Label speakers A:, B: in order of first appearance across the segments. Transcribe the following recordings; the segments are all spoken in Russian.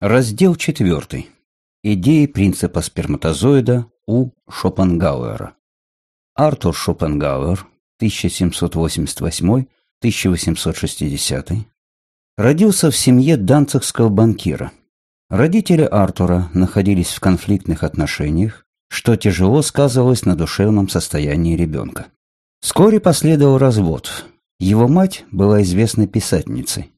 A: Раздел 4. Идеи принципа сперматозоида у Шопенгауэра. Артур Шопенгауэр, 1788-1860, родился в семье данцигского банкира. Родители Артура находились в конфликтных отношениях, что тяжело сказывалось на душевном состоянии ребенка. Вскоре последовал развод. Его мать была известной писательницей.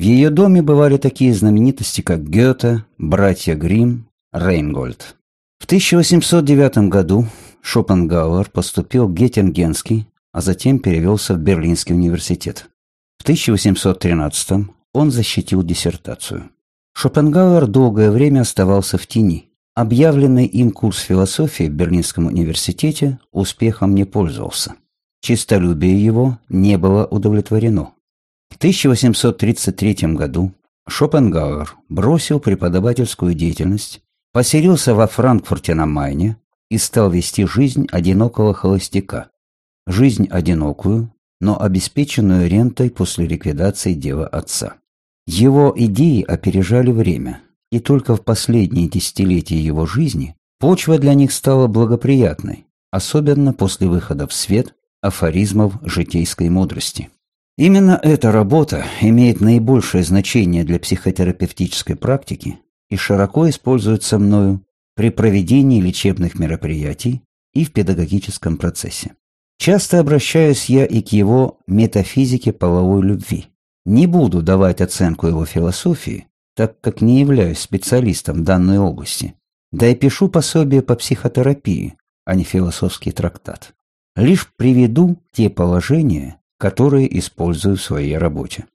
A: В ее доме бывали такие знаменитости, как Гёте, братья Гримм, Рейнгольд. В 1809 году Шопенгауэр поступил в Геттингенский, а затем перевелся в Берлинский университет. В 1813 он защитил диссертацию. Шопенгауэр долгое время оставался в тени. Объявленный им курс философии в Берлинском университете успехом не пользовался. Чистолюбие его не было удовлетворено. В 1833 году Шопенгауэр бросил преподавательскую деятельность, поселился во Франкфурте на Майне и стал вести жизнь одинокого холостяка. Жизнь одинокую, но обеспеченную рентой после ликвидации дела отца. Его идеи опережали время, и только в последние десятилетия его жизни почва для них стала благоприятной, особенно после выхода в свет афоризмов житейской мудрости. Именно эта работа имеет наибольшее значение для психотерапевтической практики и широко используется мною при проведении лечебных мероприятий и в педагогическом процессе. Часто обращаюсь я и к его метафизике половой любви. Не буду давать оценку его философии, так как не являюсь специалистом данной области, да и пишу пособие по психотерапии, а не философский трактат. Лишь приведу те положения, которые использую в своей работе.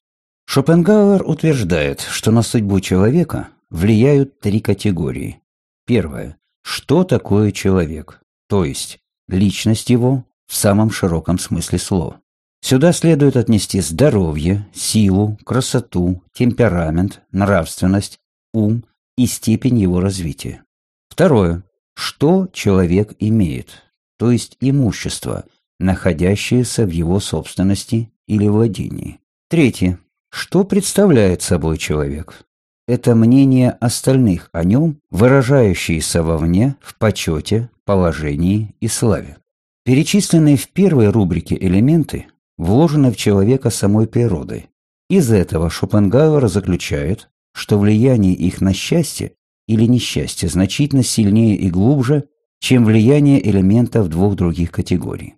A: Шопенгауэр утверждает, что на судьбу человека влияют три категории. Первое. Что такое человек? То есть, личность его в самом широком смысле слова. Сюда следует отнести здоровье, силу, красоту, темперамент, нравственность, ум и степень его развития. Второе. Что человек имеет, то есть имущество, находящиеся в его собственности или владении. Третье. Что представляет собой человек? Это мнение остальных о нем, выражающееся вовне в почете, положении и славе. Перечисленные в первой рубрике элементы вложены в человека самой природой. Из этого Шопенгауэр заключает, что влияние их на счастье или несчастье значительно сильнее и глубже, чем влияние элементов двух других категорий.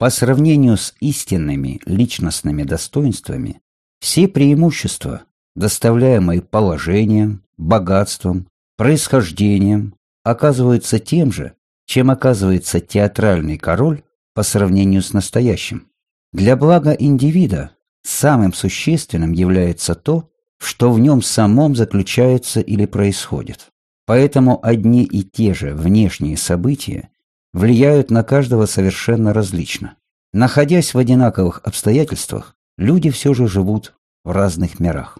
A: По сравнению с истинными личностными достоинствами, все преимущества, доставляемые положением, богатством, происхождением, оказываются тем же, чем оказывается театральный король по сравнению с настоящим. Для блага индивида самым существенным является то, что в нем самом заключается или происходит. Поэтому одни и те же внешние события влияют на каждого совершенно различно. Находясь в одинаковых обстоятельствах, люди все же живут в разных мирах.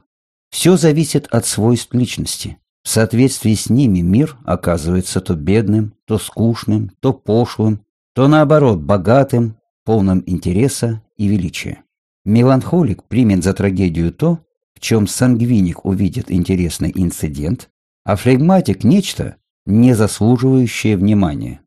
A: Все зависит от свойств личности. В соответствии с ними мир оказывается то бедным, то скучным, то пошлым, то наоборот богатым, полным интереса и величия. Меланхолик примет за трагедию то, в чем сангвиник увидит интересный инцидент, а флегматик – нечто, не заслуживающее внимания.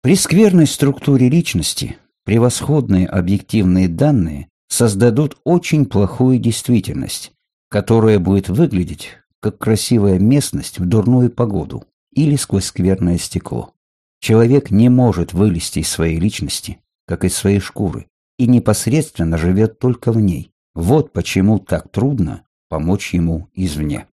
A: При скверной структуре личности превосходные объективные данные создадут очень плохую действительность, которая будет выглядеть как красивая местность в дурную погоду или сквозь скверное стекло. Человек не может вылезти из своей личности, как из своей шкуры, и непосредственно живет только в ней. Вот почему так трудно помочь ему извне.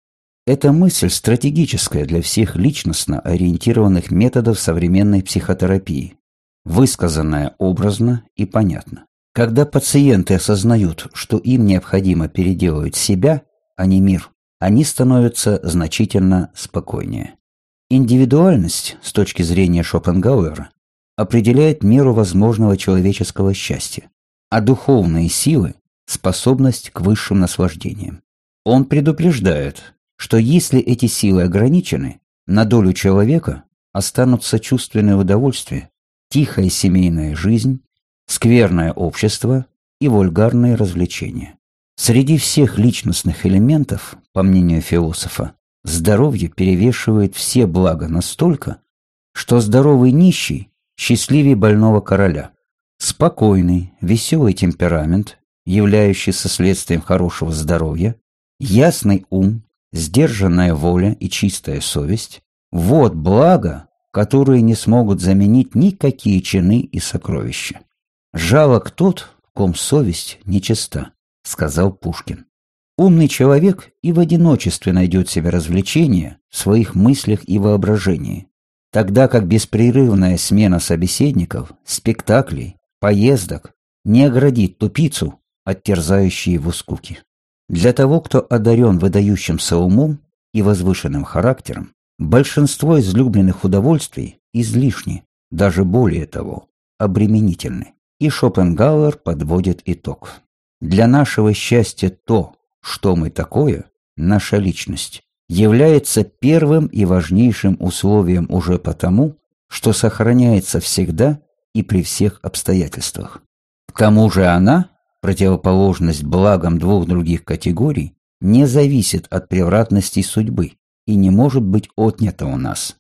A: Эта мысль стратегическая для всех личностно ориентированных методов современной психотерапии, высказанная образно и понятно. Когда пациенты осознают, что им необходимо переделывать себя, а не мир, они становятся значительно спокойнее. Индивидуальность, с точки зрения Шопенгауэра, определяет меру возможного человеческого счастья, а духовные силы – способность к высшим наслаждениям. Он предупреждает, что если эти силы ограничены, на долю человека останутся чувственные удовольствия, тихая семейная жизнь, скверное общество и вульгарные развлечения. Среди всех личностных элементов, по мнению философа, здоровье перевешивает все блага настолько, что здоровый нищий счастливее больного короля. Спокойный, веселый темперамент, являющийся следствием хорошего здоровья, ясный ум, сдержанная воля и чистая совесть – вот благо, которые не смогут заменить никакие чины и сокровища. «Жалок тот, в ком совесть нечиста», — сказал Пушкин. Умный человек и в одиночестве найдет себе развлечение в своих мыслях и воображении, тогда как беспрерывная смена собеседников, спектаклей, поездок не оградит тупицу от терзающей его скуки. Для того, кто одарен выдающимся умом и возвышенным характером, большинство излюбленных удовольствий излишни, даже более того, обременительны. И Шопенгауэр подводит итог. Для нашего счастья то, что мы такое, наша личность, является первым и важнейшим условием уже потому, что сохраняется всегда и при всех обстоятельствах. К тому же она, противоположность благам двух других категорий, не зависит от превратностей судьбы и не может быть отнята у нас.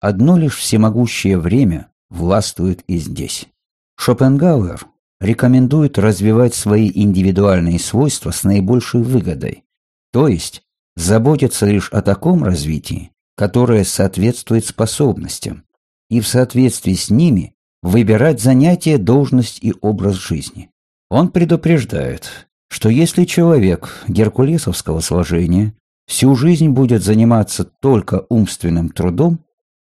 A: Одно лишь всемогущее время властвует и здесь. Шопенгауэр рекомендует развивать свои индивидуальные свойства с наибольшей выгодой, то есть заботиться лишь о таком развитии, которое соответствует способностям, и в соответствии с ними выбирать занятие, должность и образ жизни. Он предупреждает, что если человек геркулесовского сложения всю жизнь будет заниматься только умственным трудом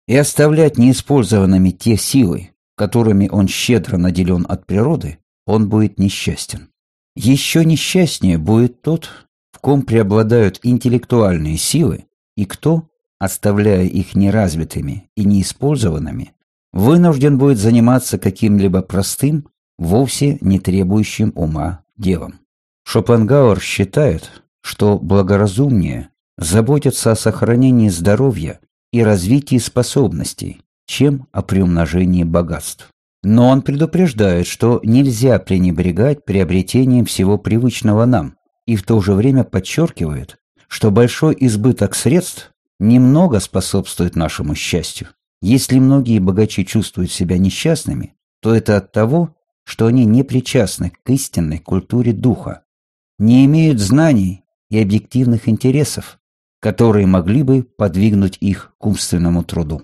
A: и оставлять неиспользованными те силы, которыми он щедро наделен от природы, он будет несчастен. Еще несчастнее будет тот, в ком преобладают интеллектуальные силы, и кто, оставляя их неразвитыми и неиспользованными, вынужден будет заниматься каким-либо простым, вовсе не требующим ума делом. Шопенгауэр считает, что благоразумнее заботиться о сохранении здоровья и развитии способностей, чем о приумножении богатств. Но он предупреждает, что нельзя пренебрегать приобретением всего привычного нам, и в то же время подчеркивает, что большой избыток средств немного способствует нашему счастью. Если многие богачи чувствуют себя несчастными, то это от того, что они не причастны к истинной культуре духа, не имеют знаний и объективных интересов, которые могли бы подвигнуть их к умственному труду.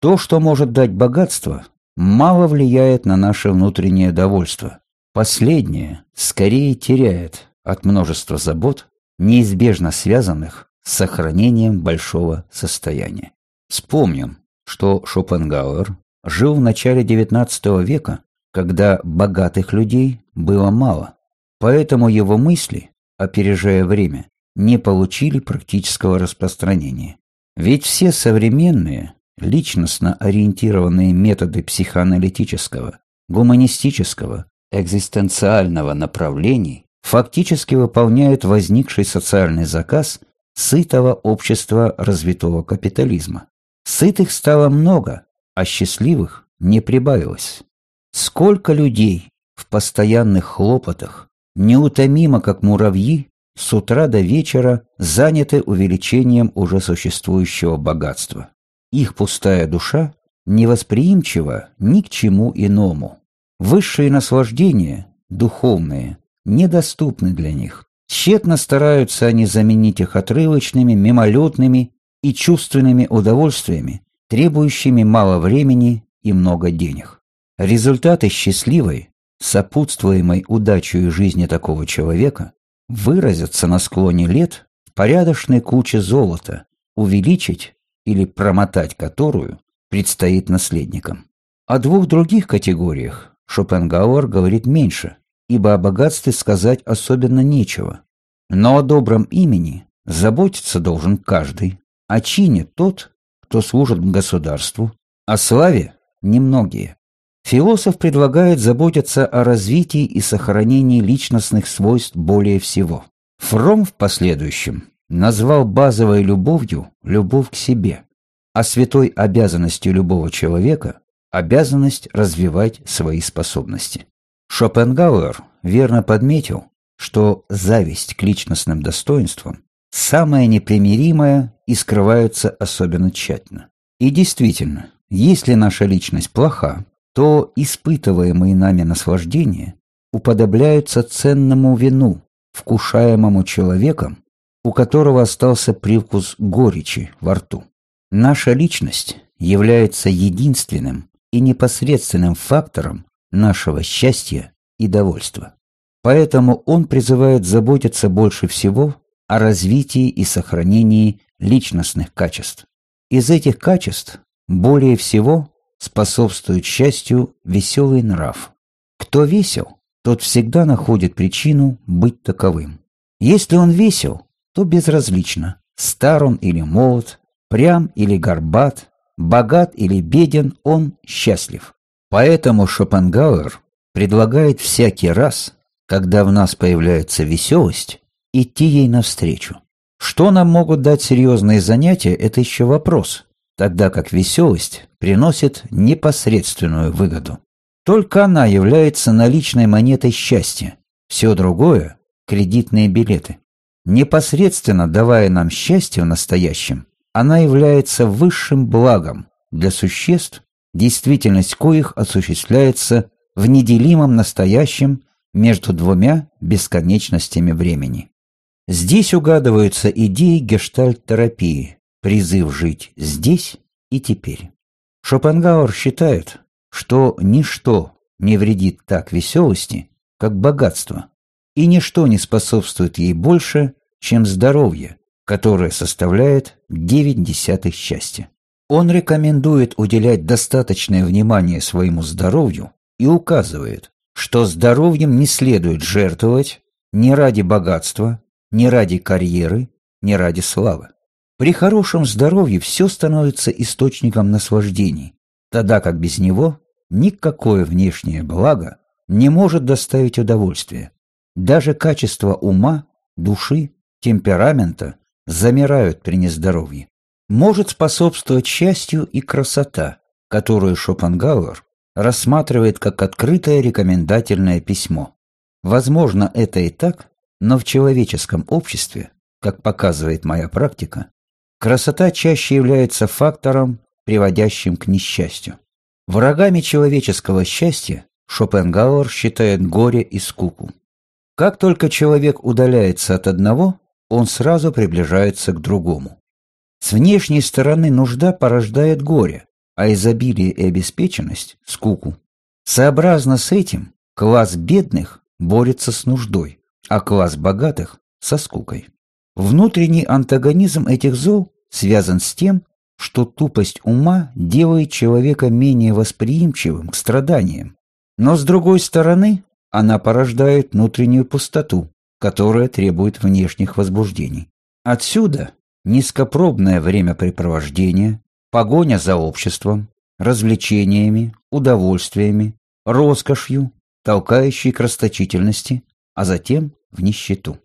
A: То, что может дать богатство, мало влияет на наше внутреннее довольство. Последнее скорее теряет от множества забот, неизбежно связанных с сохранением большого состояния. Вспомним, что Шопенгауэр жил в начале XIX века, когда богатых людей было мало, поэтому его мысли, опережая время, не получили практического распространения. Ведь все современные, личностно ориентированные методы психоаналитического, гуманистического, экзистенциального направлений фактически выполняют возникший социальный заказ сытого общества развитого капитализма. Сытых стало много, а счастливых не прибавилось. Сколько людей в постоянных хлопотах, неутомимо как муравьи, с утра до вечера заняты увеличением уже существующего богатства. Их пустая душа невосприимчива ни к чему иному. Высшие наслаждения, духовные, недоступны для них. Тщетно стараются они заменить их отрывочными, мимолетными и чувственными удовольствиями, требующими мало времени и много денег. Результаты счастливой, сопутствуемой удачей жизни такого человека, выразятся на склоне лет в порядочной куче золота, увеличить или промотать которую предстоит наследникам. О двух других категориях Шопенгауэр говорит меньше, ибо о богатстве сказать особенно нечего. Но о добром имени заботиться должен каждый, о чине тот, кто служит государству, о славе – немногие. Философ предлагает заботиться о развитии и сохранении личностных свойств более всего. Фром в последующем назвал базовой любовью любовь к себе, а святой обязанностью любого человека – обязанность развивать свои способности. Шопенгауэр верно подметил, что зависть к личностным достоинствам – самая непримиримая и скрываются особенно тщательно. И действительно, если наша личность плоха, то испытываемые нами наслаждения уподобляются ценному вину, вкушаемому человеком, у которого остался привкус горечи во рту. Наша личность является единственным и непосредственным фактором нашего счастья и довольства. Поэтому он призывает заботиться больше всего о развитии и сохранении личностных качеств. Из этих качеств более всего способствует счастью веселый нрав. Кто весел, тот всегда находит причину быть таковым. Если он весел, то безразлично, стар он или молод, прям или горбат, богат или беден, он счастлив. Поэтому Шопенгауэр предлагает всякий раз, когда в нас появляется веселость, идти ей навстречу. Что нам могут дать серьезные занятия, это еще вопрос, тогда как веселость приносит непосредственную выгоду. Только она является наличной монетой счастья, все другое – кредитные билеты. Непосредственно давая нам счастье в настоящем, она является высшим благом для существ, действительность коих осуществляется в неделимом настоящем между двумя бесконечностями времени. Здесь угадываются идеи гештальт-терапии, призыв жить здесь и теперь. Шопенгауэр считает, что ничто не вредит так веселости, как богатство, и ничто не способствует ей больше, чем здоровье, которое составляет 9 десятых счастья. Он рекомендует уделять достаточное внимание своему здоровью и указывает, что здоровьем не следует жертвовать ни ради богатства, ни ради карьеры, ни ради славы. При хорошем здоровье все становится источником наслаждений, тогда как без него никакое внешнее благо не может доставить удовольствия. Даже качество ума, души, темперамента замирают при нездоровье. Может способствовать счастью и красота, которую Шопенгауэр рассматривает как открытое рекомендательное письмо. Возможно, это и так, но в человеческом обществе, как показывает моя практика, красота чаще является фактором, приводящим к несчастью. Врагами человеческого счастья Шопенгауэр считает горе и скуку. Как только человек удаляется от одного, он сразу приближается к другому. С внешней стороны нужда порождает горе, а изобилие и обеспеченность – скуку. Сообразно с этим класс бедных борется с нуждой, а класс богатых – со скукой. Внутренний антагонизм этих зол связан с тем, что тупость ума делает человека менее восприимчивым к страданиям. Но с другой стороны, она порождает внутреннюю пустоту, которая требует внешних возбуждений. Отсюда низкопробное времяпрепровождение, погоня за обществом, развлечениями, удовольствиями, роскошью, толкающей к расточительности, а затем в нищету.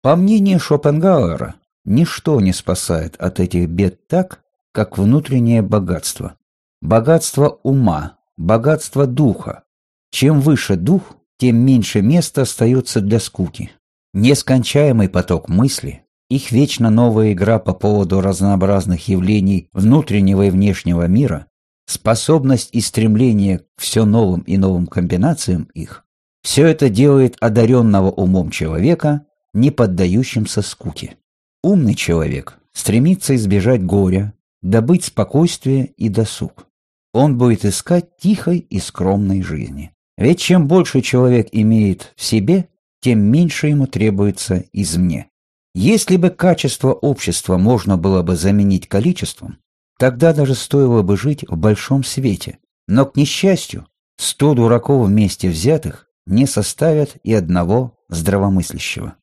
A: По мнению Шопенгауэра, ничто не спасает от этих бед так, как внутреннее богатство. Богатство ума, богатство духа. Чем выше дух, тем меньше места остается для скуки. Нескончаемый поток мысли, их вечно новая игра по поводу разнообразных явлений внутреннего и внешнего мира, способность и стремление к все новым и новым комбинациям их, все это делает одаренного умом человека не поддающимся скуке. Умный человек стремится избежать горя, добыть спокойствие и досуг. Он будет искать тихой и скромной жизни. Ведь чем больше человек имеет в себе, тем меньше ему требуется извне. Если бы качество общества можно было бы заменить количеством, тогда даже стоило бы жить в большом свете. Но, к несчастью, сто дураков вместе взятых не составят и одного здравомыслящего.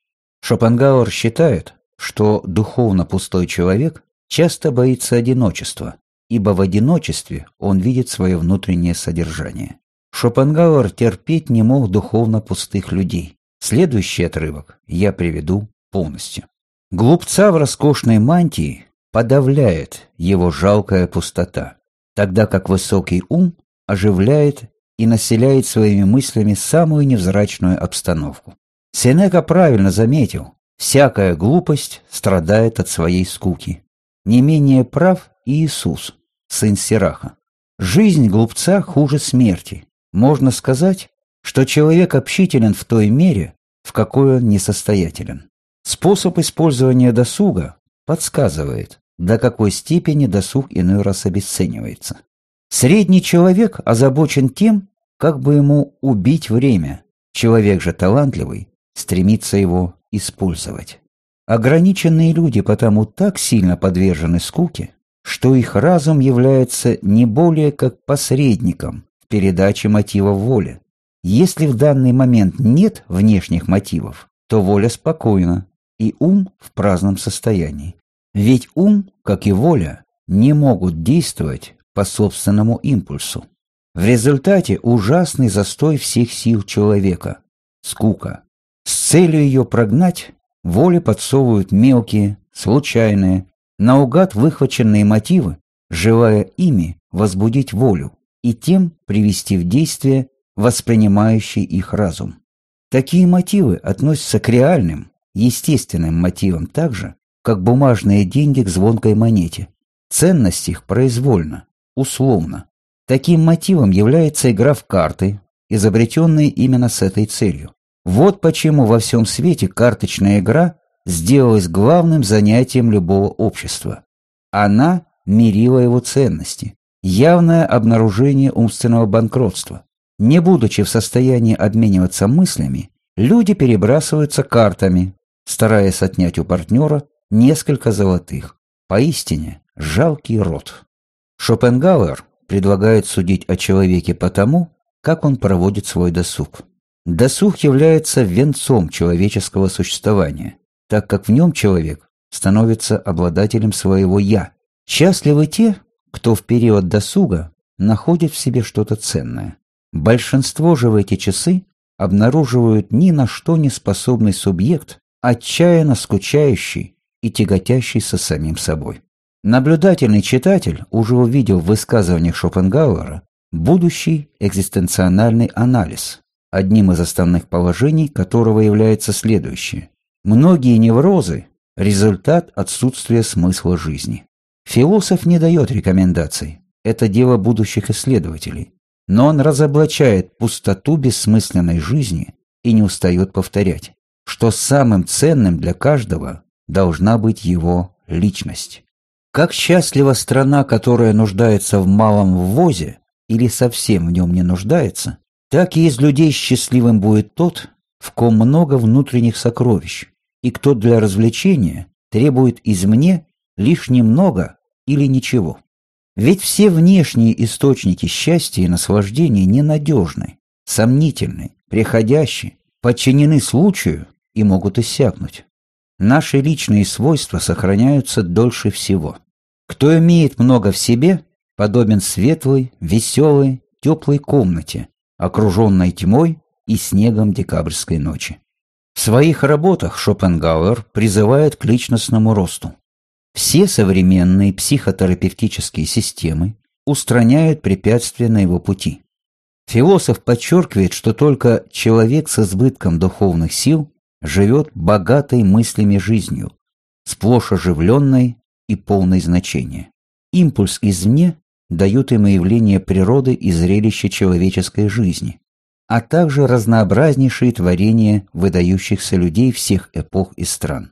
A: Шопенгауэр считает, что духовно пустой человек часто боится одиночества, ибо в одиночестве он видит свое внутреннее содержание. Шопенгауэр терпеть не мог духовно пустых людей. Следующий отрывок я приведу полностью. Глупца в роскошной мантии подавляет его жалкая пустота, тогда как высокий ум оживляет и населяет своими мыслями самую невзрачную обстановку. Сенека правильно заметил, всякая глупость страдает от своей скуки. не менее прав Иисус, сын Сираха. Жизнь глупца хуже смерти. Можно сказать, что человек общителен в той мере, в какой он несостоятелен. Способ использования досуга подсказывает, до какой степени досуг иной раз обесценивается. Средний человек озабочен тем, как бы ему убить время. Человек же талантливый стремится его использовать. Ограниченные люди потому так сильно подвержены скуке, что их разум является не более как посредником в передаче мотивов воли. Если в данный момент нет внешних мотивов, то воля спокойна, и ум в праздном состоянии. Ведь ум, как и воля, не могут действовать по собственному импульсу. В результате ужасный застой всех сил человека – скука. С целью ее прогнать, воле подсовывают мелкие, случайные, наугад выхваченные мотивы, желая ими возбудить волю и тем привести в действие воспринимающий их разум. Такие мотивы относятся к реальным, естественным мотивам так же, как бумажные деньги к звонкой монете. Ценность их произвольна, условно. Таким мотивом является игра в карты, изобретенные именно с этой целью. Вот почему во всем свете карточная игра сделалась главным занятием любого общества. Она мирила его ценности, явное обнаружение умственного банкротства. Не будучи в состоянии обмениваться мыслями, люди перебрасываются картами, стараясь отнять у партнера несколько золотых. Поистине жалкий род. Шопенгауэр предлагает судить о человеке по тому, как он проводит свой досуг. Досуг является венцом человеческого существования, так как в нем человек становится обладателем своего «я». Счастливы те, кто в период досуга находит в себе что-то ценное. Большинство же в эти часы обнаруживают ни на что не способный субъект, отчаянно скучающий и тяготящийся самим собой. Наблюдательный читатель уже увидел в высказываниях Шопенгауэра будущий экзистенциональный анализ, одним из основных положений которого является следующее. Многие неврозы – результат отсутствия смысла жизни. Философ не дает рекомендаций, это дело будущих исследователей, но он разоблачает пустоту бессмысленной жизни и не устает повторять, что самым ценным для каждого должна быть его личность. Как счастлива страна, которая нуждается в малом ввозе или совсем в нем не нуждается, так и из людей счастливым будет тот, в ком много внутренних сокровищ, и кто для развлечения требует извне лишь немного или ничего. Ведь все внешние источники счастья и наслаждения ненадежны, сомнительны, приходящие, подчинены случаю и могут иссякнуть. Наши личные свойства сохраняются дольше всего. Кто имеет много в себе, подобен светлой, веселой, теплой комнате, окруженной тьмой и снегом декабрьской ночи. В своих работах Шопенгауэр призывает к личностному росту. Все современные психотерапевтические системы устраняют препятствия на его пути. Философ подчеркивает, что только человек с избытком духовных сил живет богатой мыслями жизнью, сплошь оживленной и полной значения. Импульс извне дает им явление природы и зрелище человеческой жизни, а также разнообразнейшие творения выдающихся людей всех эпох и стран.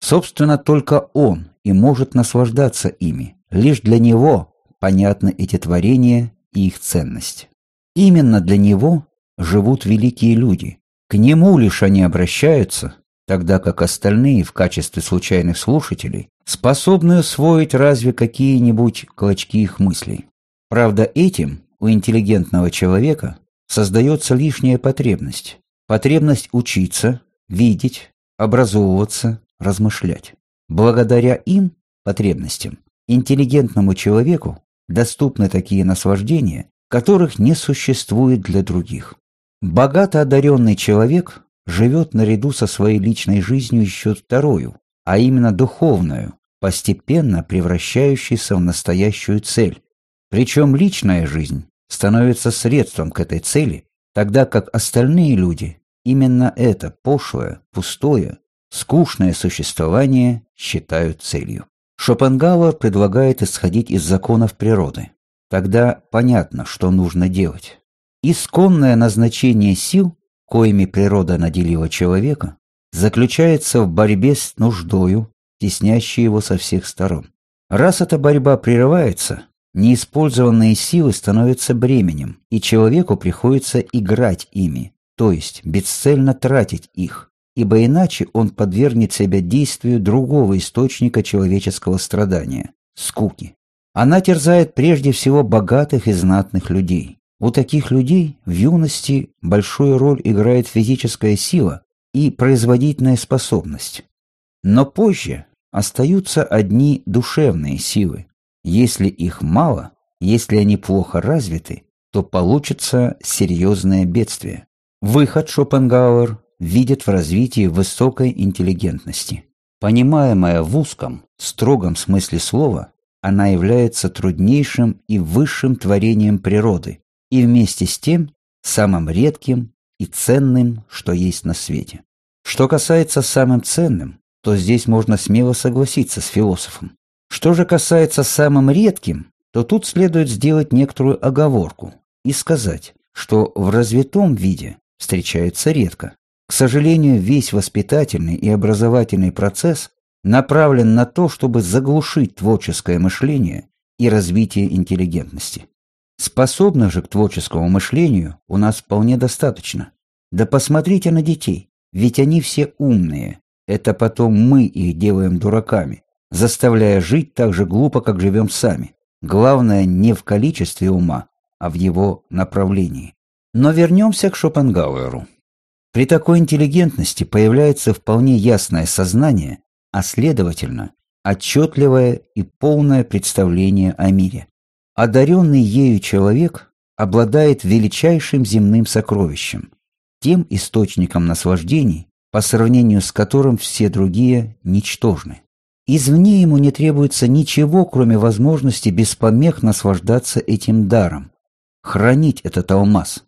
A: Собственно, только он и может наслаждаться ими. Лишь для него понятны эти творения и их ценность. Именно для него живут великие люди. К нему лишь они обращаются, тогда как остальные в качестве случайных слушателей способны усвоить разве какие-нибудь клочки их мыслей. Правда, этим у интеллигентного человека создается лишняя потребность. Потребность учиться, видеть, образовываться, размышлять. Благодаря им, потребностям, интеллигентному человеку доступны такие наслаждения, которых не существует для других. Богато одаренный человек живет наряду со своей личной жизнью еще вторую, а именно духовную, постепенно превращающейся в настоящую цель. Причем личная жизнь становится средством к этой цели, тогда как остальные люди именно это пошлое, пустое, скучное существование считают целью. Шопенгауэр предлагает исходить из законов природы. Тогда понятно, что нужно делать. Исконное назначение сил, коими природа наделила человека, заключается в борьбе с нуждою, теснящей его со всех сторон. Раз эта борьба прерывается, неиспользованные силы становятся бременем, и человеку приходится играть ими, то есть бесцельно тратить их, ибо иначе он подвергнет себя действию другого источника человеческого страдания – скуки. Она терзает прежде всего богатых и знатных людей. У таких людей в юности большую роль играет физическая сила и производительная способность. Но позже остаются одни душевные силы. Если их мало, если они плохо развиты, то получится серьезное бедствие. Выход Шопенгауэр видит в развитии высокой интеллигентности. Понимаемая в узком, строгом смысле слова, она является труднейшим и высшим творением природы и вместе с тем самым редким и ценным, что есть на свете. Что касается самым ценным, то здесь можно смело согласиться с философом. Что же касается самым редким, то тут следует сделать некоторую оговорку и сказать, что в развитом виде встречается редко. К сожалению, весь воспитательный и образовательный процесс направлен на то, чтобы заглушить творческое мышление и развитие интеллигентности. Способных же к творческому мышлению у нас вполне достаточно. Да посмотрите на детей, ведь они все умные. Это потом мы их делаем дураками, заставляя жить так же глупо, как живем сами. Главное не в количестве ума, а в его направлении. Но вернемся к Шопенгауэру. При такой интеллигентности появляется вполне ясное сознание а следовательно, отчетливое и полное представление о мире. Одаренный ею человек обладает величайшим земным сокровищем, тем источником наслаждений, по сравнению с которым все другие ничтожны. Извне ему не требуется ничего, кроме возможности без помех наслаждаться этим даром, хранить этот алмаз.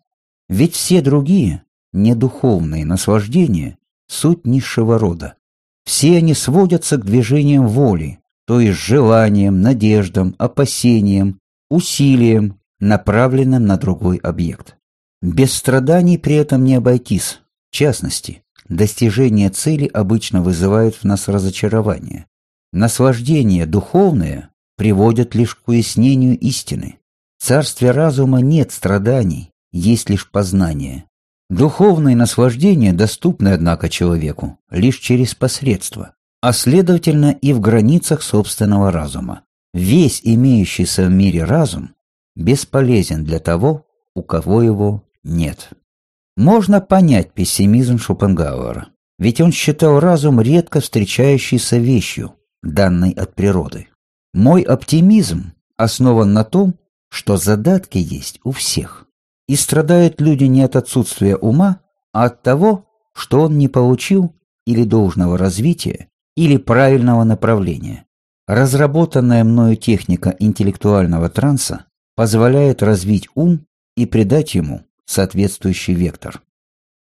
A: Ведь все другие, недуховные наслаждения, суть низшего рода. Все они сводятся к движениям воли, то есть желаниям, надеждам, опасениям, усилиям, направленным на другой объект. Без страданий при этом не обойтись. В частности, достижение цели обычно вызывает в нас разочарование. Наслаждение духовное приводит лишь к уяснению истины. В царстве разума нет страданий, есть лишь познание. Духовные наслаждения доступны, однако, человеку лишь через посредство, а следовательно и в границах собственного разума. Весь имеющийся в мире разум бесполезен для того, у кого его нет. Можно понять пессимизм Шопенгауэра, ведь он считал разум редко встречающейся вещью, данной от природы. Мой оптимизм основан на том, что задатки есть у всех. И страдают люди не от отсутствия ума, а от того, что он не получил или должного развития, или правильного направления. Разработанная мною техника интеллектуального транса позволяет развить ум и придать ему соответствующий вектор.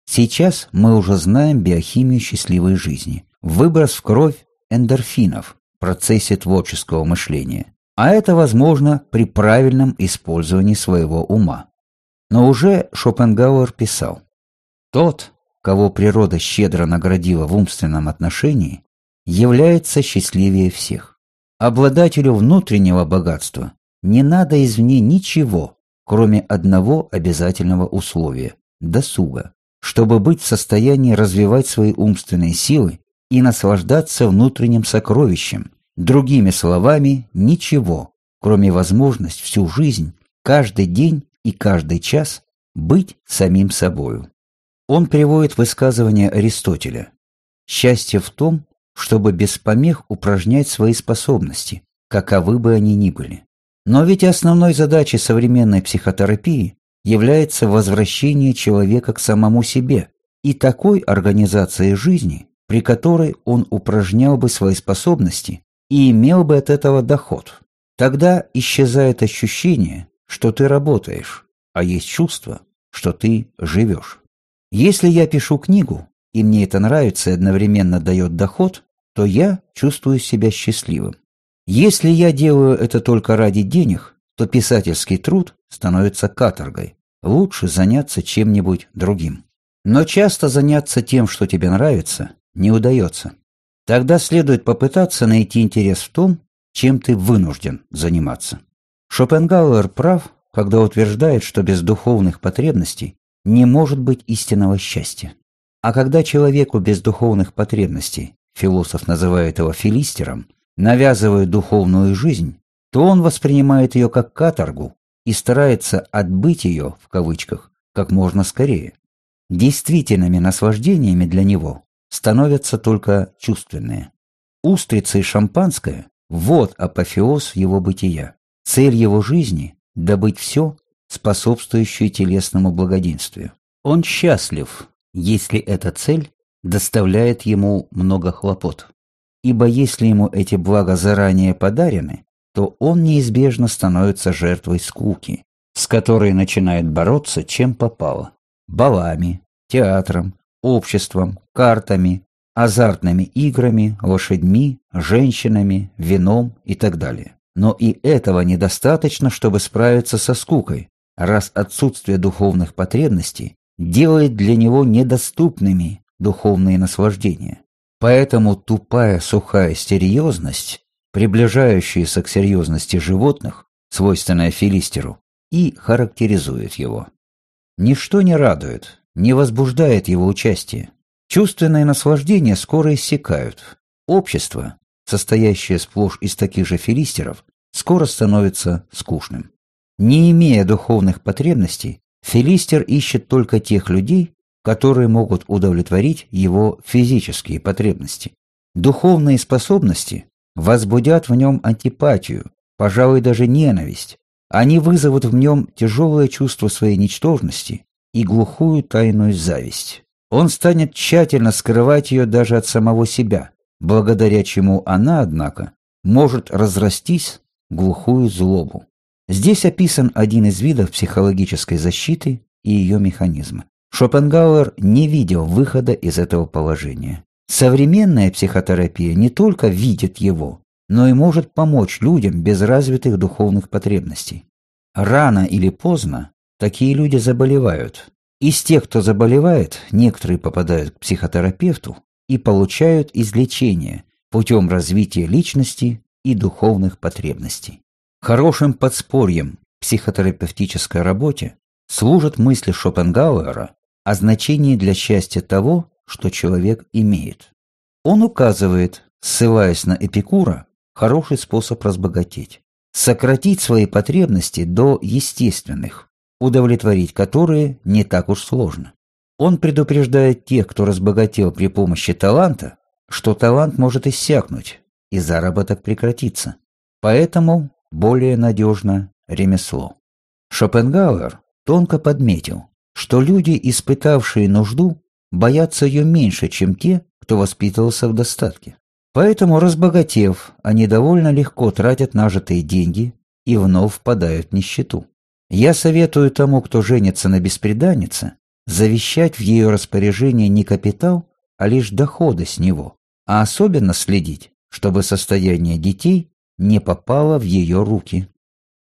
A: Сейчас мы уже знаем биохимию счастливой жизни, выброс в кровь эндорфинов в процессе творческого мышления, а это возможно при правильном использовании своего ума. Но уже Шопенгауэр писал, «Тот, кого природа щедро наградила в умственном отношении, является счастливее всех. Обладателю внутреннего богатства не надо извне ничего, кроме одного обязательного условия – досуга, чтобы быть в состоянии развивать свои умственные силы и наслаждаться внутренним сокровищем, другими словами, ничего, кроме возможности всю жизнь, каждый день и каждый час быть самим собою. Он приводит высказывание Аристотеля. Счастье в том, чтобы без помех упражнять свои способности, каковы бы они ни были. Но ведь основной задачей современной психотерапии является возвращение человека к самому себе и такой организации жизни, при которой он упражнял бы свои способности и имел бы от этого доход. Тогда исчезает ощущение, что ты работаешь, а есть чувство, что ты живешь. Если я пишу книгу, и мне это нравится и одновременно дает доход, то я чувствую себя счастливым. Если я делаю это только ради денег, то писательский труд становится каторгой. Лучше заняться чем-нибудь другим. Но часто заняться тем, что тебе нравится, не удается. Тогда следует попытаться найти интерес в том, чем ты вынужден заниматься. Шопенгауэр прав, когда утверждает, что без духовных потребностей не может быть истинного счастья. А когда человеку без духовных потребностей, философ называет его филистером, навязывают духовную жизнь, то он воспринимает ее как каторгу и старается «отбыть ее» в кавычках как можно скорее. Действительными наслаждениями для него становятся только чувственные. Устрицы и шампанское – вот апофеоз его бытия. Цель его жизни – добыть все, способствующее телесному благоденствию. Он счастлив, если эта цель доставляет ему много хлопот. Ибо если ему эти блага заранее подарены, то он неизбежно становится жертвой скуки, с которой начинает бороться чем попало – балами, театром, обществом, картами, азартными играми, лошадьми, женщинами, вином и так далее. Но и этого недостаточно, чтобы справиться со скукой, раз отсутствие духовных потребностей делает для него недоступными духовные наслаждения. Поэтому тупая сухая стериозность, приближающаяся к серьезности животных, свойственная филистеру, и характеризует его. Ничто не радует, не возбуждает его участие. Чувственные наслаждения скоро иссякают. Общество, состоящее сплошь из таких же филистеров, скоро становится скучным. Не имея духовных потребностей, филистер ищет только тех людей, которые могут удовлетворить его физические потребности. Духовные способности возбудят в нем антипатию, пожалуй, даже ненависть. Они вызовут в нем тяжелое чувство своей ничтожности и глухую тайную зависть. Он станет тщательно скрывать ее даже от самого себя, благодаря чему она, однако, может разрастись глухую злобу. Здесь описан один из видов психологической защиты и ее механизмы. Шопенгауэр не видел выхода из этого положения. Современная психотерапия не только видит его, но и может помочь людям без развитых духовных потребностей. Рано или поздно Такие люди заболевают. Из тех, кто заболевает, некоторые попадают к психотерапевту и получают излечение путем развития личности и духовных потребностей. Хорошим подспорьем психотерапевтической работе служат мысли Шопенгауэра о значении для счастья того, что человек имеет. Он указывает, ссылаясь на Эпикура, хороший способ разбогатеть. Сократить свои потребности до естественных, удовлетворить которые не так уж сложно. Он предупреждает тех, кто разбогател при помощи таланта, что талант может иссякнуть, и заработок прекратится. Поэтому более надежно ремесло. Шопенгауэр тонко подметил, что люди, испытавшие нужду, боятся ее меньше, чем те, кто воспитывался в достатке. Поэтому, разбогатев, они довольно легко тратят нажитые деньги и вновь впадают в нищету. Я советую тому, кто женится на беспреданнице, завещать в ее распоряжение не капитал, а лишь доходы с него, а особенно следить, чтобы состояние детей не попало в ее руки.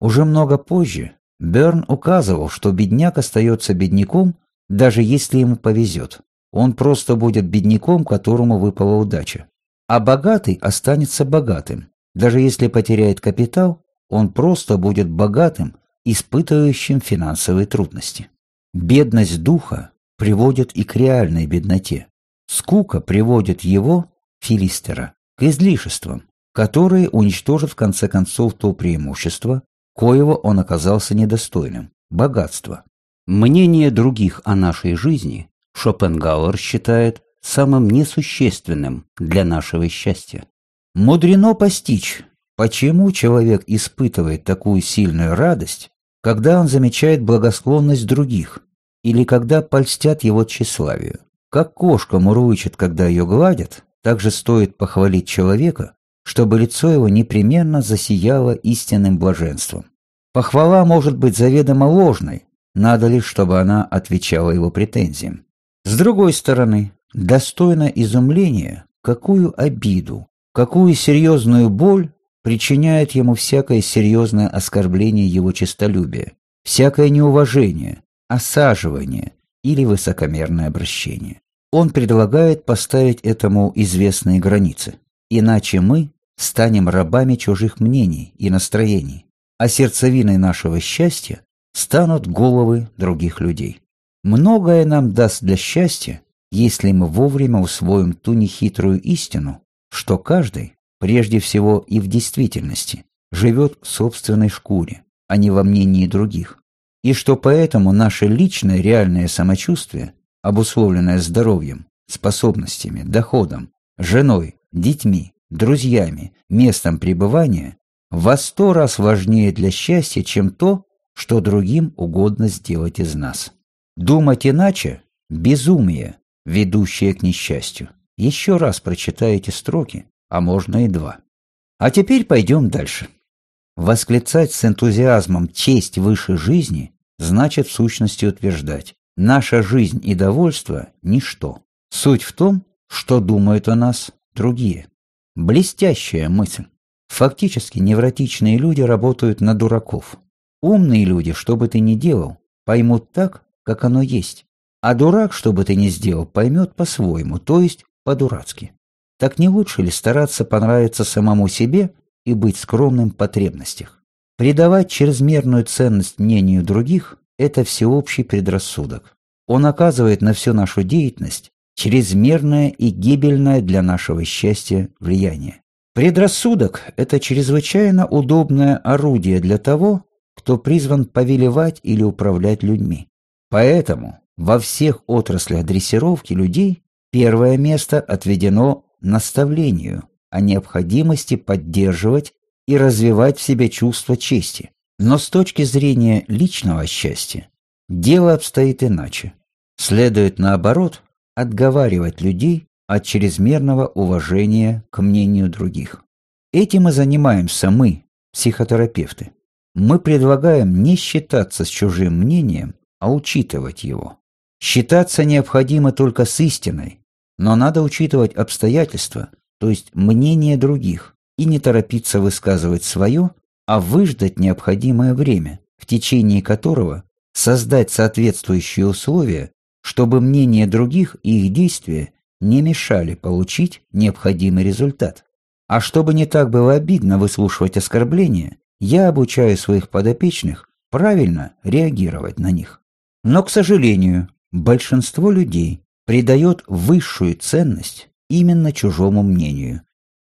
A: Уже много позже Берн указывал, что бедняк остается бедняком, даже если ему повезет. Он просто будет бедняком, которому выпала удача. А богатый останется богатым. Даже если потеряет капитал, он просто будет богатым, испытывающим финансовые трудности. Бедность духа приводит и к реальной бедноте. Скука приводит его, филистера, к излишествам, которые уничтожат в конце концов то преимущество, коего он оказался недостойным – богатство. Мнение других о нашей жизни Шопенгауэр считает самым несущественным для нашего счастья. Мудрено постичь, почему человек испытывает такую сильную радость когда он замечает благосклонность других или когда польстят его тщеславию. Как кошка мурлычет, когда ее гладят, так же стоит похвалить человека, чтобы лицо его непременно засияло истинным блаженством. Похвала может быть заведомо ложной, надо лишь, чтобы она отвечала его претензиям. С другой стороны, достойно изумления, какую обиду, какую серьезную боль причиняет ему всякое серьезное оскорбление его честолюбия, всякое неуважение, осаживание или высокомерное обращение. Он предлагает поставить этому известные границы. Иначе мы станем рабами чужих мнений и настроений, а сердцевиной нашего счастья станут головы других людей. Многое нам даст для счастья, если мы вовремя усвоим ту нехитрую истину, что каждый, прежде всего и в действительности, живет в собственной шкуре, а не во мнении других, и что поэтому наше личное реальное самочувствие, обусловленное здоровьем, способностями, доходом, женой, детьми, друзьями, местом пребывания, во сто раз важнее для счастья, чем то, что другим угодно сделать из нас. Думать иначе – безумие, ведущее к несчастью. Еще раз прочитай эти строки, а можно и два. А теперь пойдем дальше. Восклицать с энтузиазмом «честь выше жизни» значит в сущности утверждать «наша жизнь и довольство – ничто». Суть в том, что думают о нас другие. Блестящая мысль. Фактически невротичные люди работают на дураков. Умные люди, что бы ты ни делал, поймут так, как оно есть. А дурак, что бы ты ни сделал, поймет по-своему, то есть по-дурацки. Так не лучше ли стараться понравиться самому себе и быть скромным в потребностях? Придавать чрезмерную ценность мнению других – это всеобщий предрассудок. Он оказывает на всю нашу деятельность чрезмерное и гибельное для нашего счастья влияние. Предрассудок – это чрезвычайно удобное орудие для того, кто призван повелевать или управлять людьми. Поэтому во всех отраслях дрессировки людей первое место отведено наставлению о необходимости поддерживать и развивать в себе чувство чести. Но с точки зрения личного счастья дело обстоит иначе. Следует, наоборот, отговаривать людей от чрезмерного уважения к мнению других. Этим и занимаемся мы, психотерапевты. Мы предлагаем не считаться с чужим мнением, а учитывать его. Считаться необходимо только с истиной, но надо учитывать обстоятельства, то есть мнение других, и не торопиться высказывать свое, а выждать необходимое время, в течение которого создать соответствующие условия, чтобы мнение других и их действия не мешали получить необходимый результат. А чтобы не так было обидно выслушивать оскорбления, я обучаю своих подопечных правильно реагировать на них. Но, к сожалению, большинство людей придает высшую ценность именно чужому мнению.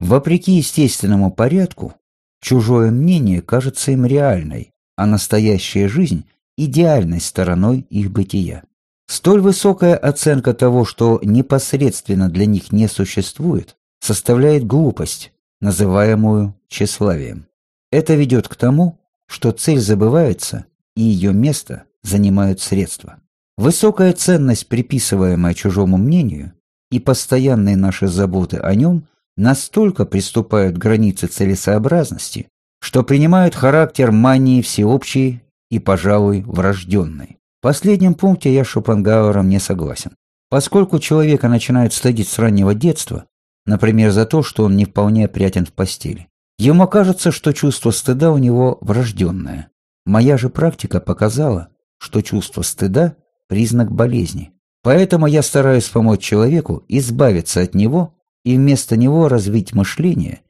A: Вопреки естественному порядку, чужое мнение кажется им реальной, а настоящая жизнь – идеальной стороной их бытия. Столь высокая оценка того, что непосредственно для них не существует, составляет глупость, называемую тщеславием. Это ведет к тому, что цель забывается, и ее место занимают средства. Высокая ценность, приписываемая чужому мнению, и постоянные наши заботы о нем настолько приступают к границе целесообразности, что принимают характер мании всеобщей и, пожалуй, врожденной. В последнем пункте я с Шопенгауэром не согласен. Поскольку человека начинают стыдить с раннего детства, например, за то, что он не вполне опрятен в постели, ему кажется, что чувство стыда у него врожденное. Моя же практика показала, что чувство стыда – признак болезни. Поэтому я стараюсь помочь человеку избавиться от него и вместо него развить мышление,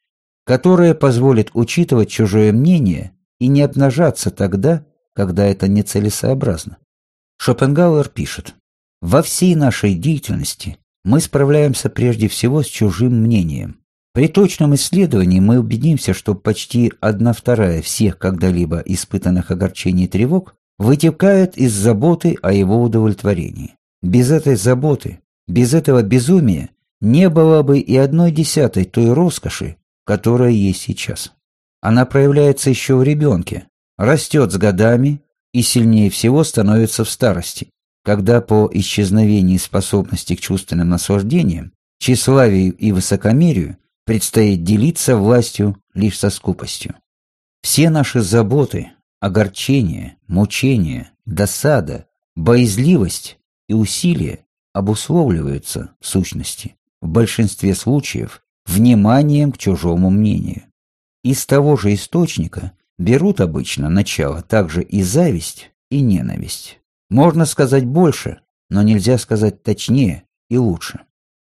A: которое позволит учитывать чужое мнение и не обнажаться тогда, когда это нецелесообразно. Шопенгауэр пишет, «Во всей нашей деятельности мы справляемся прежде всего с чужим мнением. При точном исследовании мы убедимся, что почти одна вторая всех когда-либо испытанных огорчений и тревог вытекает из заботы о его удовлетворении. Без этой заботы, без этого безумия не было бы и одной десятой той роскоши, которая есть сейчас. Она проявляется еще в ребенке, растет с годами и сильнее всего становится в старости, когда по исчезновении способности к чувственным наслаждениям, тщеславию и высокомерию предстоит делиться властью лишь со скупостью. Все наши заботы, огорчения, мучения, досада, боязливость и усилия обусловливаются, в сущности, в большинстве случаев, вниманием к чужому мнению. Из того же источника берут обычно начало также и зависть, и ненависть. Можно сказать больше, но нельзя сказать точнее и лучше.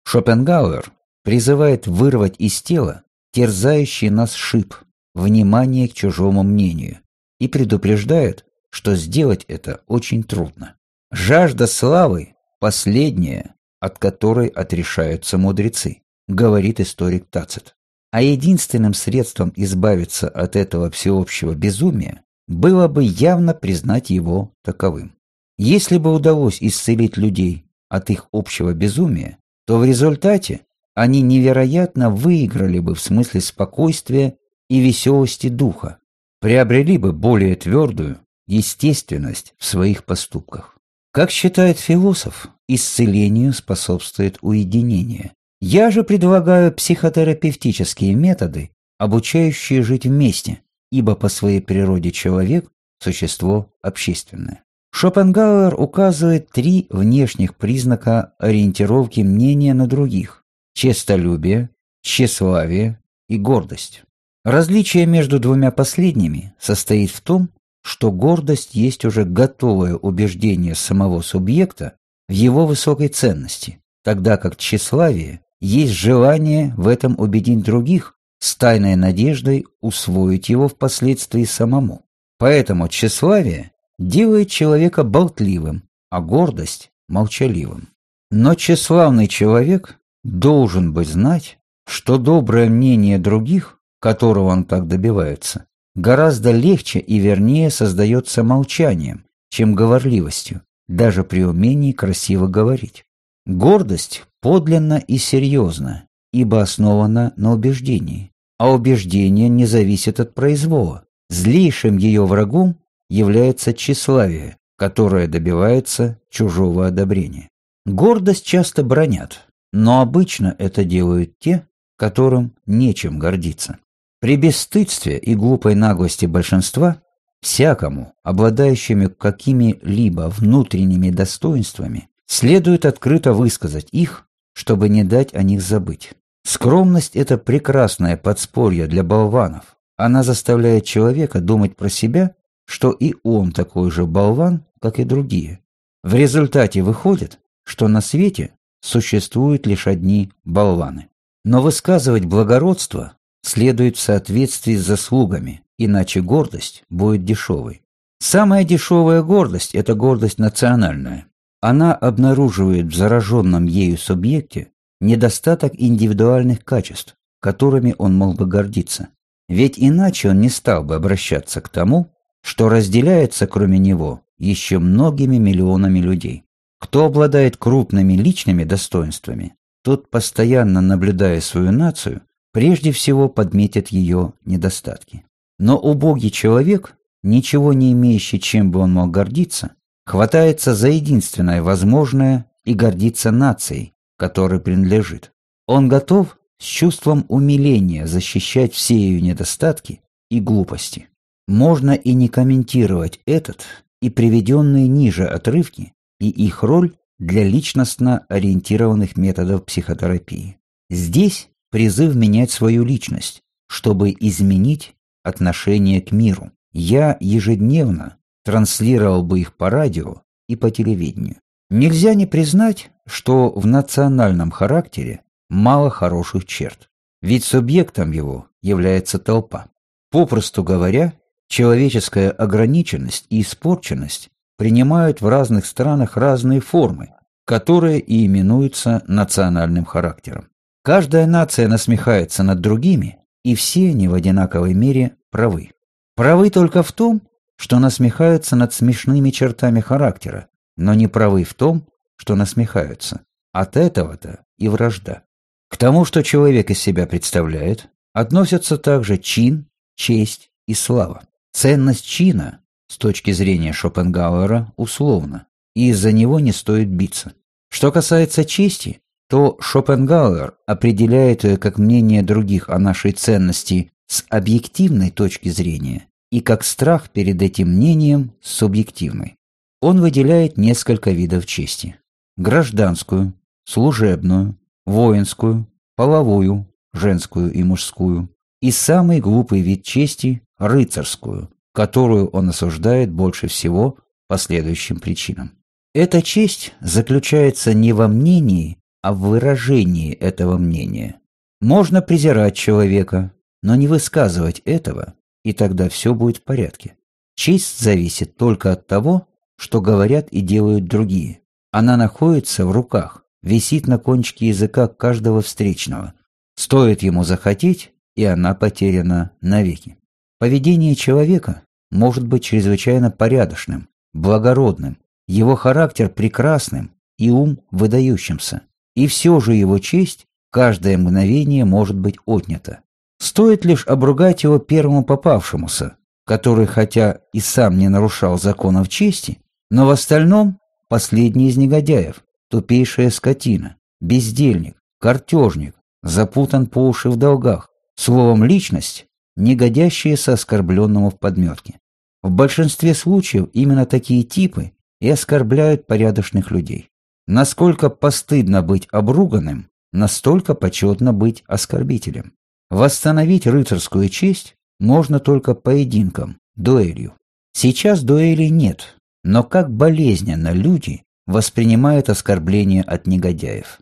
A: Шопенгауэр призывает вырвать из тела терзающий нас шип, внимание к чужому мнению, и предупреждает, что сделать это очень трудно. Жажда славы – последняя, от которой отрешаются мудрецы, говорит историк Тацит. А единственным средством избавиться от этого всеобщего безумия было бы явно признать его таковым. Если бы удалось исцелить людей от их общего безумия, то в результате они невероятно выиграли бы в смысле спокойствия и веселости духа, приобрели бы более твердую естественность в своих поступках. Как считает философ, исцелению способствует уединение. Я же предлагаю психотерапевтические методы, обучающие жить вместе, ибо по своей природе человек – существо общественное. Шопенгауэр указывает три внешних признака ориентировки мнения на других – честолюбие, тщеславие и гордость. Различие между двумя последними состоит в том, что гордость есть уже готовое убеждение самого субъекта в его высокой ценности, тогда как тщеславие есть желание в этом убедить других с тайной надеждой усвоить его впоследствии самому. Поэтому тщеславие делает человека болтливым, а гордость – молчаливым. Но тщеславный человек должен быть знать, что доброе мнение других, которого он так добивается, гораздо легче и вернее создается молчанием, чем говорливостью, даже при умении красиво говорить. Гордость подлинна и серьезна, ибо основана на убеждении, а убеждение не зависит от произвола. Злейшим ее врагом является тщеславие, которое добивается чужого одобрения. Гордость часто бронят, но обычно это делают те, которым нечем гордиться. При бесстыдстве и глупой наглости большинства всякому, обладающему какими-либо внутренними достоинствами, следует открыто высказать их, чтобы не дать о них забыть. Скромность – это прекрасное подспорье для болванов. Она заставляет человека думать про себя что и он такой же болван, как и другие. В результате выходит, что на свете существуют лишь одни болваны. Но высказывать благородство следует в соответствии с заслугами, иначе гордость будет дешевой. Самая дешевая гордость – это гордость национальная. Она обнаруживает в зараженном ею субъекте недостаток индивидуальных качеств, которыми он мог бы гордиться. Ведь иначе он не стал бы обращаться к тому, что разделяется, кроме него, еще многими миллионами людей. Кто обладает крупными личными достоинствами, тот, постоянно наблюдая свою нацию, прежде всего подметит ее недостатки. Но убогий человек, ничего не имеющий, чем бы он мог гордиться, хватается за единственное возможное и гордится нацией, которой принадлежит. Он готов с чувством умиления защищать все ее недостатки и глупости. Можно и не комментировать этот и приведенные ниже отрывки и их роль для личностно ориентированных методов психотерапии. Здесь призыв менять свою личность, чтобы изменить отношение к миру. Я ежедневно транслировал бы их по радио и по телевидению. Нельзя не признать, что в национальном характере мало хороших черт, ведь субъектом его является толпа. Попросту говоря, Человеческая ограниченность и испорченность принимают в разных странах разные формы, которые и именуются национальным характером. Каждая нация насмехается над другими, и все они в одинаковой мере правы. Правы только в том, что насмехаются над смешными чертами характера, но не правы в том, что насмехаются. От этого-то и вражда. К тому, что человек из себя представляет, относятся также чин, честь и слава. Ценность чина, с точки зрения Шопенгауэра, условна, и из-за него не стоит биться. Что касается чести, то Шопенгауэр определяет ее как мнение других о нашей ценности с объективной точки зрения и как страх перед этим мнением с субъективной. Он выделяет несколько видов чести. Гражданскую, служебную, воинскую, половую, женскую и мужскую, и самый глупый вид чести – рыцарскую, которую он осуждает больше всего по следующим причинам. Эта честь заключается не во мнении, а в выражении этого мнения. Можно презирать человека, но не высказывать этого, и тогда все будет в порядке. Честь зависит только от того, что говорят и делают другие. Она находится в руках, висит на кончике языка каждого встречного. Стоит ему захотеть, и она потеряна навеки. Поведение человека может быть чрезвычайно порядочным, благородным, его характер прекрасным и ум выдающимся. И все же его честь каждое мгновение может быть отнята. Стоит лишь обругать его первому попавшемуся, который хотя и сам не нарушал законов чести, но в остальном последний из негодяев, тупейшая скотина, бездельник, картежник, запутан по уши в долгах, словом личность, не годящаяся оскорбленному в подметке. В большинстве случаев именно такие типы и оскорбляют порядочных людей. Насколько постыдно быть обруганным, настолько почетно быть оскорбителем. Восстановить рыцарскую честь можно только поединком, дуэлью. Сейчас дуэлей нет, но как болезненно люди воспринимают оскорбления от негодяев.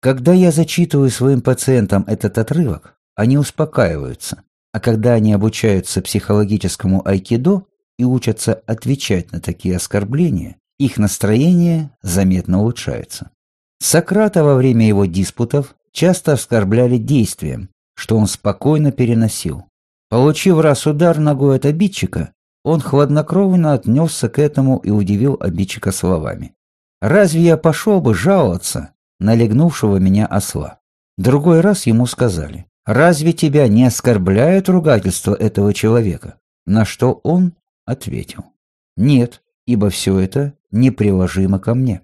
A: Когда я зачитываю своим пациентам этот отрывок, они успокаиваются, а когда они обучаются психологическому айкидо и учатся отвечать на такие оскорбления, их настроение заметно улучшается. Сократа во время его диспутов часто оскорбляли действием, что он спокойно переносил. Получив раз удар ногой от обидчика, он хладнокровно отнесся к этому и удивил обидчика словами. «Разве я пошел бы жаловаться на легнувшего меня осла?» Другой раз ему сказали, «Разве тебя не оскорбляет ругательство этого человека?» На что он ответил, «Нет, ибо все это неприложимо ко мне».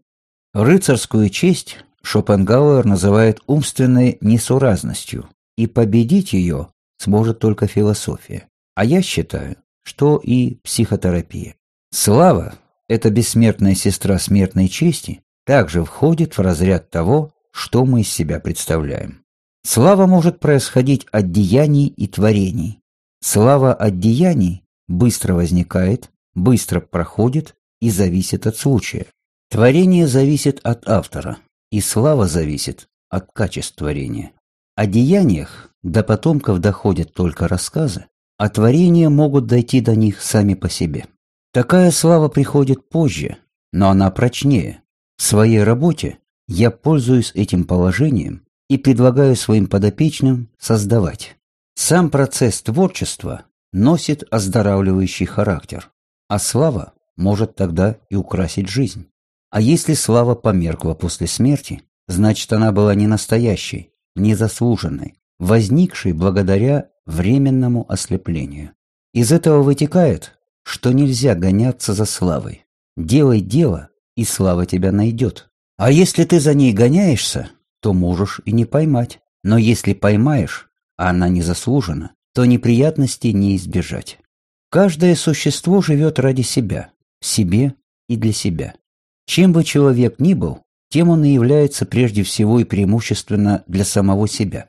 A: Рыцарскую честь Шопенгауэр называет умственной несуразностью, и победить ее сможет только философия. А я считаю, что и психотерапия. Слава, эта бессмертная сестра смертной чести, также входит в разряд того, что мы из себя представляем. Слава может происходить от деяний и творений. Слава от деяний быстро возникает, быстро проходит и зависит от случая. Творение зависит от автора, и слава зависит от качества творения. О деяниях до потомков доходят только рассказы, а творения могут дойти до них сами по себе. Такая слава приходит позже, но она прочнее. В своей работе я пользуюсь этим положением и предлагаю своим подопечным создавать. Сам процесс творчества носит оздоравливающий характер, а слава может тогда и украсить жизнь. А если слава померкла после смерти, значит она была не настоящей, незаслуженной, возникшей благодаря временному ослеплению. Из этого вытекает, что нельзя гоняться за славой. Делай дело, и слава тебя найдет. А если ты за ней гоняешься, то можешь и не поймать. Но если поймаешь, а она не заслужена, то неприятностей не избежать. Каждое существо живет ради себя, себе и для себя. Чем бы человек ни был, тем он и является прежде всего и преимущественно для самого себя.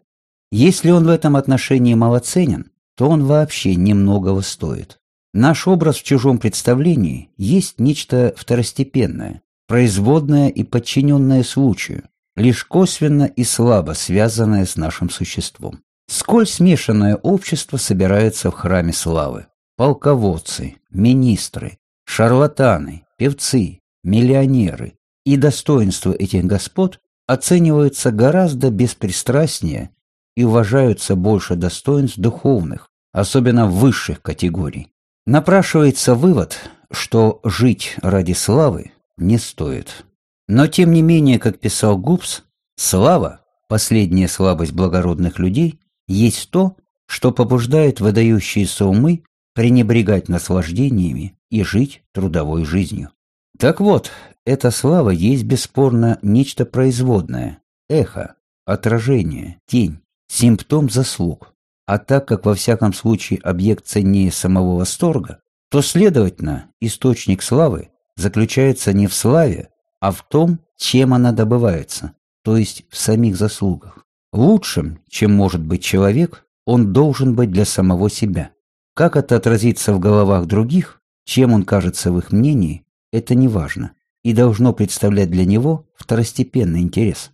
A: Если он в этом отношении малоценен, то он вообще немногого стоит. Наш образ в чужом представлении есть нечто второстепенное, производное и подчиненное случаю, лишь косвенно и слабо связанное с нашим существом. Сколь смешанное общество собирается в храме славы. Полководцы, министры, шарлатаны, певцы, миллионеры, и достоинства этих господ оцениваются гораздо беспристрастнее и уважаются больше достоинств духовных, особенно высших категорий. Напрашивается вывод, что жить ради славы не стоит. Но тем не менее, как писал Губс, слава, последняя слабость благородных людей, есть то, что побуждает выдающиеся умы пренебрегать наслаждениями и жить трудовой жизнью. Так вот, эта слава есть бесспорно нечто производное, эхо, отражение, тень, симптом заслуг. А так как во всяком случае объект ценнее самого восторга, то, следовательно, источник славы заключается не в славе, а в том, чем она добывается, то есть в самих заслугах. Лучшим, чем может быть человек, он должен быть для самого себя. Как это отразится в головах других, чем он кажется в их мнении, это не важно и должно представлять для него второстепенный интерес.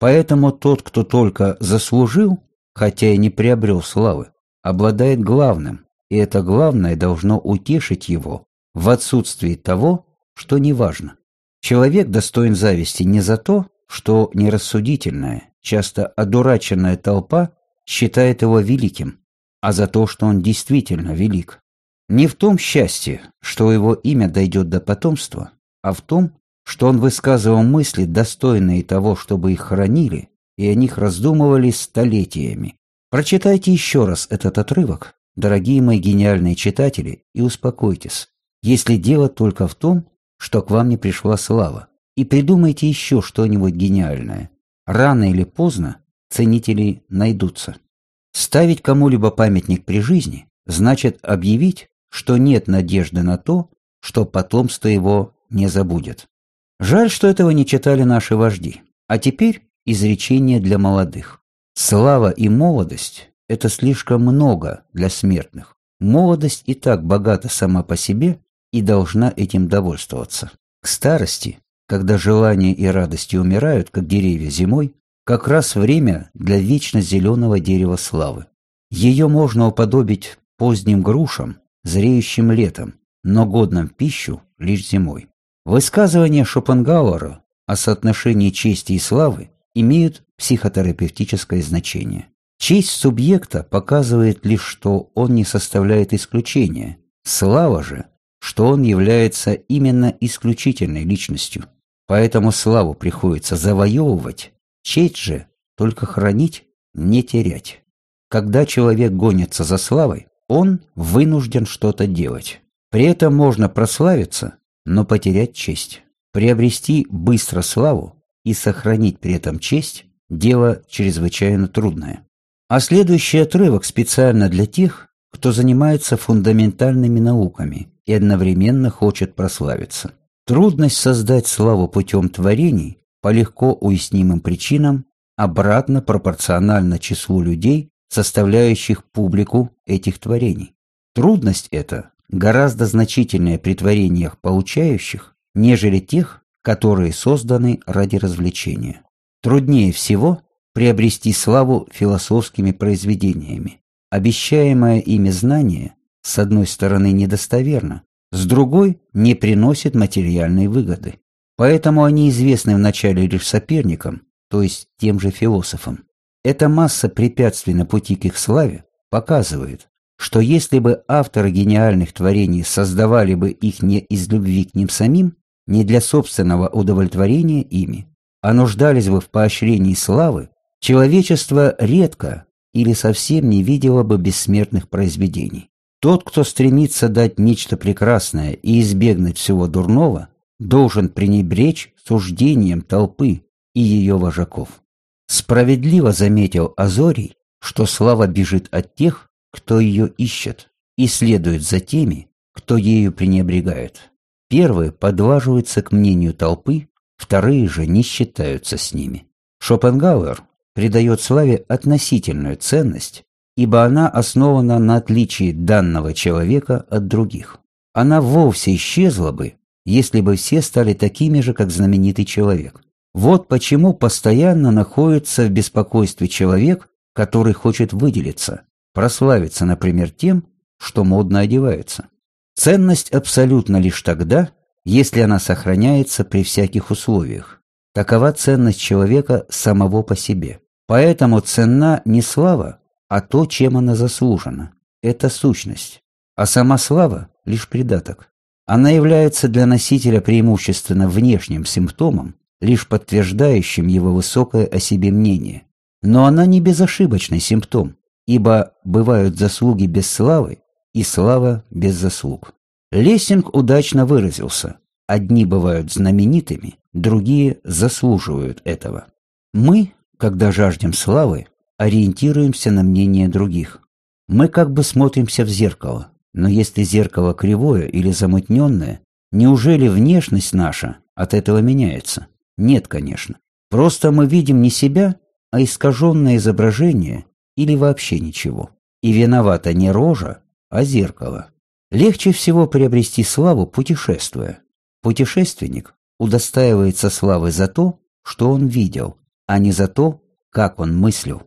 A: Поэтому тот, кто только заслужил, хотя и не приобрел славы, обладает главным, и это главное должно утешить его в отсутствии того, что не важно. Человек достоин зависти не за то, что нерассудительная, часто одураченная толпа считает его великим, а за то, что он действительно велик. Не в том счастье, что его имя дойдет до потомства, а в том, что он высказывал мысли, достойные того, чтобы их хранили, и о них раздумывали столетиями. Прочитайте еще раз этот отрывок, дорогие мои гениальные читатели, и успокойтесь, если дело только в том, что к вам не пришла слава, и придумайте еще что-нибудь гениальное. Рано или поздно ценители найдутся. Ставить кому-либо памятник при жизни значит объявить, что нет надежды на то, что потомство его не забудет. Жаль, что этого не читали наши вожди. А теперь изречение для молодых. Слава и молодость – это слишком много для смертных. Молодость и так богата сама по себе и должна этим довольствоваться. К старости, когда желания и радости умирают, как деревья зимой, как раз время для вечно зеленого дерева славы. Ее можно уподобить поздним грушам, зреющим летом, но годным пищу лишь зимой. Высказывания Шопенгауэра о соотношении чести и славы имеют психотерапевтическое значение. Честь субъекта показывает лишь, что он не составляет исключения. Слава же, что он является именно исключительной личностью. Поэтому славу приходится завоевывать, честь же только хранить, не терять. Когда человек гонится за славой, он вынужден что-то делать. При этом можно прославиться, но потерять честь. Приобрести быстро славу и сохранить при этом честь – дело чрезвычайно трудное. А следующий отрывок специально для тех, кто занимается фундаментальными науками и одновременно хочет прославиться. Трудность создать славу путем творений по легко уяснимым причинам обратно пропорциональна числу людей, составляющих публику этих творений. Трудность эта гораздо значительнее при творениях получающих, нежели тех, которые созданы ради развлечения. Труднее всего приобрести славу философскими произведениями. Обещаемое ими знание, с одной стороны, недостоверно, с другой – не приносит материальной выгоды. Поэтому они известны вначале лишь соперникам, то есть тем же философам. Эта масса препятствий на пути к их славе показывает, что если бы авторы гениальных творений создавали бы их не из любви к ним самим, не для собственного удовлетворения ими, а нуждались бы в поощрении славы, человечество редко или совсем не видело бы бессмертных произведений. Тот, кто стремится дать нечто прекрасное и избегнуть всего дурного, должен пренебречь суждением толпы и ее вожаков. Справедливо заметил Азорий, что слава бежит от тех, кто ее ищет, и следует за теми, кто ею пренебрегает. Первые подваживаются к мнению толпы, вторые же не считаются с ними. Шопенгауэр придает славе относительную ценность, ибо она основана на отличии данного человека от других. Она вовсе исчезла бы, если бы все стали такими же, как знаменитый человек. Вот почему постоянно находится в беспокойстве человек, который хочет выделиться, прославиться, например, тем, что модно одевается. Ценность абсолютно лишь тогда, если она сохраняется при всяких условиях. Такова ценность человека самого по себе. Поэтому ценна не слава, а то, чем она заслужена. Это сущность. А сама слава – лишь придаток. Она является для носителя преимущественно внешним симптомом, лишь подтверждающим его высокое о себе мнение. Но она не безошибочный симптом, ибо бывают заслуги без славы и слава без заслуг. Лессинг удачно выразился. Одни бывают знаменитыми, другие заслуживают этого. Мы, когда жаждем славы, ориентируемся на мнение других. Мы как бы смотримся в зеркало, но если зеркало кривое или замутненное, неужели внешность наша от этого меняется? Нет, конечно. Просто мы видим не себя, а искаженное изображение или вообще ничего. И виновата не рожа, а зеркало. Легче всего приобрести славу, путешествуя. Путешественник удостаивается славы за то, что он видел, а не за то, как он мыслил.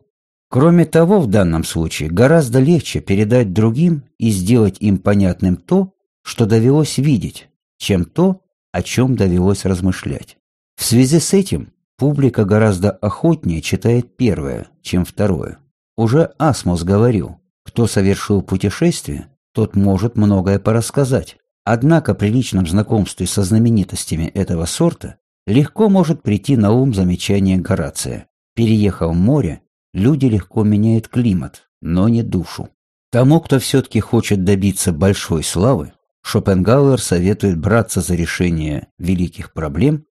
A: Кроме того, в данном случае гораздо легче передать другим и сделать им понятным то, что довелось видеть, чем то, о чем довелось размышлять. В связи с этим публика гораздо охотнее читает первое, чем второе. Уже Асмус говорил, кто совершил путешествие, тот может многое порассказать. Однако при личном знакомстве со знаменитостями этого сорта легко может прийти на ум замечание Горация. Переехав море, люди легко меняют климат, но не душу. Тому, кто все-таки хочет добиться большой славы, Шопенгауэр советует браться за решение великих проблем,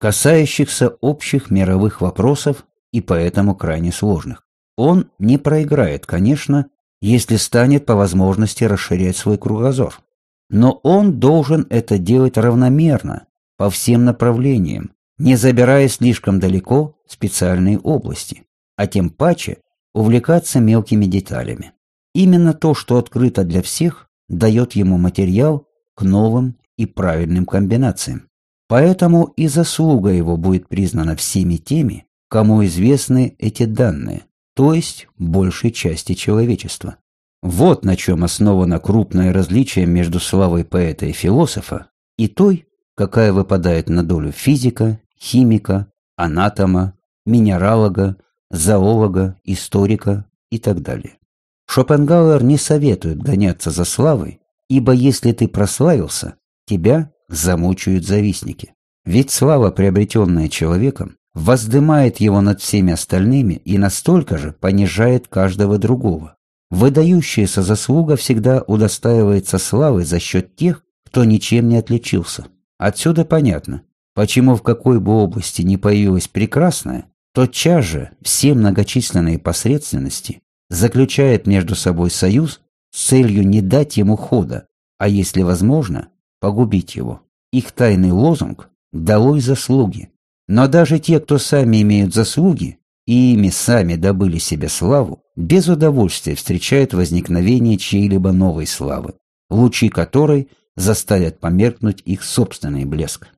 A: касающихся общих мировых вопросов и поэтому крайне сложных. Он не проиграет, конечно, если станет по возможности расширять свой кругозор. Но он должен это делать равномерно, по всем направлениям, не забирая слишком далеко специальные области, а тем паче увлекаться мелкими деталями. Именно то, что открыто для всех, дает ему материал к новым и правильным комбинациям. Поэтому и заслуга его будет признана всеми теми, кому известны эти данные, то есть большей части человечества. Вот на чем основано крупное различие между славой поэта и философа и той, какая выпадает на долю физика, химика, анатома, минералога, зоолога, историка и так далее. Шопенгауэр не советует гоняться за славой, ибо если ты прославился, тебя замучают завистники. Ведь слава, приобретенная человеком, воздымает его над всеми остальными и настолько же понижает каждого другого. Выдающаяся заслуга всегда удостаивается славы за счет тех, кто ничем не отличился. Отсюда понятно, почему в какой бы области ни появилась прекрасная, тотчас же все многочисленные посредственности заключают между собой союз с целью не дать ему хода, а если возможно, погубить его. Их тайный лозунг «Долой заслуги». Но даже те, кто сами имеют заслуги, и ими сами добыли себе славу, без удовольствия встречают возникновение чьей-либо новой славы, лучи которой заставят померкнуть их собственный блеск.